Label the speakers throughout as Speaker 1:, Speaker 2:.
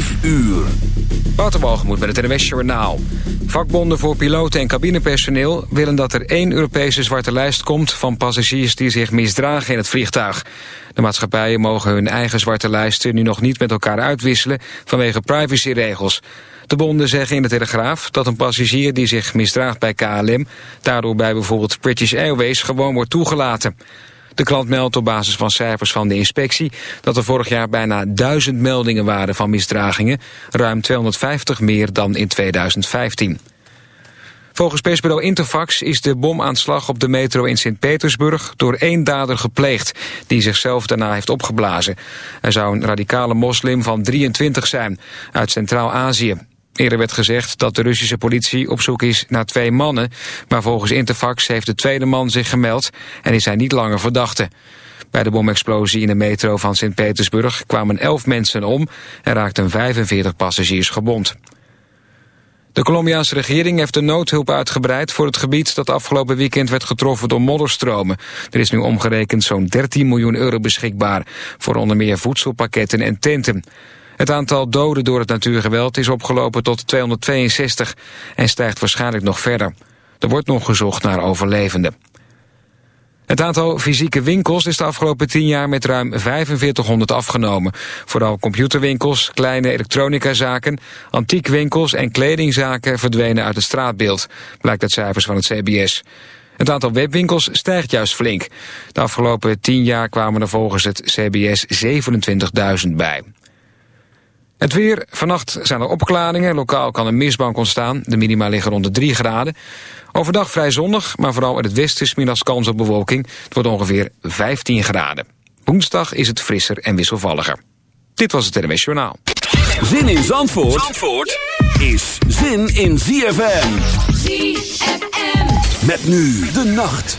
Speaker 1: 5 uur.
Speaker 2: Waterbalgemoed met het NWS Journaal. Vakbonden voor piloten en cabinepersoneel willen dat er één Europese zwarte lijst komt... van passagiers die zich misdragen in het vliegtuig. De maatschappijen mogen hun eigen zwarte lijsten nu nog niet met elkaar uitwisselen... vanwege privacyregels. De bonden zeggen in de Telegraaf dat een passagier die zich misdraagt bij KLM... daardoor bij bijvoorbeeld British Airways gewoon wordt toegelaten... De krant meldt op basis van cijfers van de inspectie... dat er vorig jaar bijna duizend meldingen waren van misdragingen... ruim 250 meer dan in 2015. Volgens persbureau Interfax is de bomaanslag op de metro in Sint-Petersburg door één dader gepleegd, die zichzelf daarna heeft opgeblazen. Hij zou een radicale moslim van 23 zijn, uit Centraal-Azië. Eerder werd gezegd dat de Russische politie op zoek is naar twee mannen... maar volgens Interfax heeft de tweede man zich gemeld en is hij niet langer verdachte. Bij de bomexplosie in de metro van Sint-Petersburg kwamen 11 mensen om... en raakten 45 passagiers gewond. De Colombiaanse regering heeft de noodhulp uitgebreid voor het gebied dat afgelopen weekend werd getroffen door modderstromen. Er is nu omgerekend zo'n 13 miljoen euro beschikbaar voor onder meer voedselpakketten en tenten. Het aantal doden door het natuurgeweld is opgelopen tot 262 en stijgt waarschijnlijk nog verder. Er wordt nog gezocht naar overlevenden. Het aantal fysieke winkels is de afgelopen 10 jaar met ruim 4500 afgenomen. Vooral computerwinkels, kleine elektronicazaken, antiekwinkels en kledingzaken verdwenen uit het straatbeeld, blijkt uit cijfers van het CBS. Het aantal webwinkels stijgt juist flink. De afgelopen 10 jaar kwamen er volgens het CBS 27.000 bij. Het weer. Vannacht zijn er opklaringen. Lokaal kan een mistbank ontstaan. De minima liggen rond de 3 graden. Overdag vrij zonnig, maar vooral in het westen is middags kans op bewolking. Het wordt ongeveer 15 graden. Woensdag is het frisser en wisselvalliger. Dit was het NWS Journaal.
Speaker 1: Zin in Zandvoort, Zandvoort is zin in ZFM. ZFM. Met nu de nacht.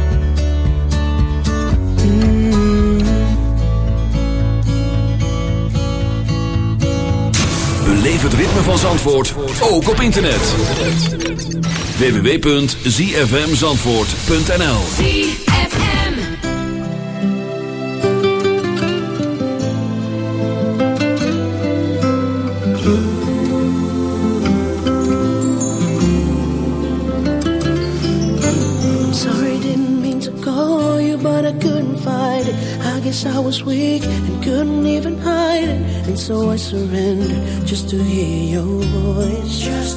Speaker 1: Beleef het ritme van Zandvoort, ook op internet. www.zfmzandvoort.nl
Speaker 3: I'm sorry, didn't mean to call you, but I couldn't fight it. I guess I was weak and couldn't even hide it. And so I surrendered just to hear your voice. Just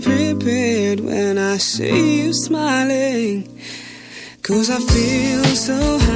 Speaker 4: prepared when I see you smiling. Cause I feel so high.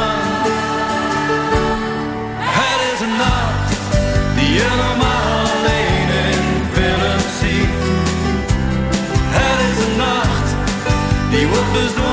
Speaker 5: Ik zal hem alleen in kunnen zien, het is een nacht die wordt bezoekt.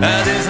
Speaker 5: Het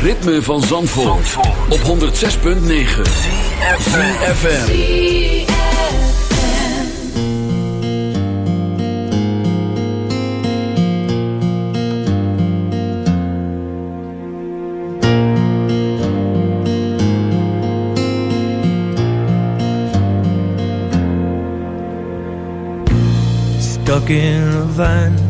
Speaker 1: ritme van Zandvoort, Zandvoort. op 106.9 CFFM
Speaker 6: Stuck in a van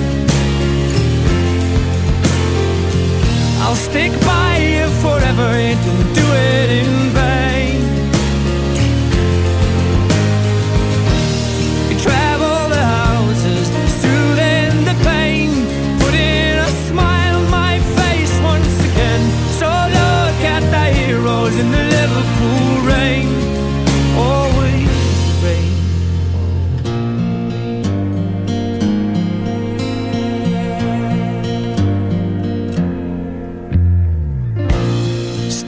Speaker 6: I'll stick by you forever and do it in vain.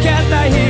Speaker 6: quieta tá e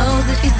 Speaker 7: knows that
Speaker 8: he's.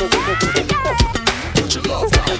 Speaker 9: Put
Speaker 4: your love on.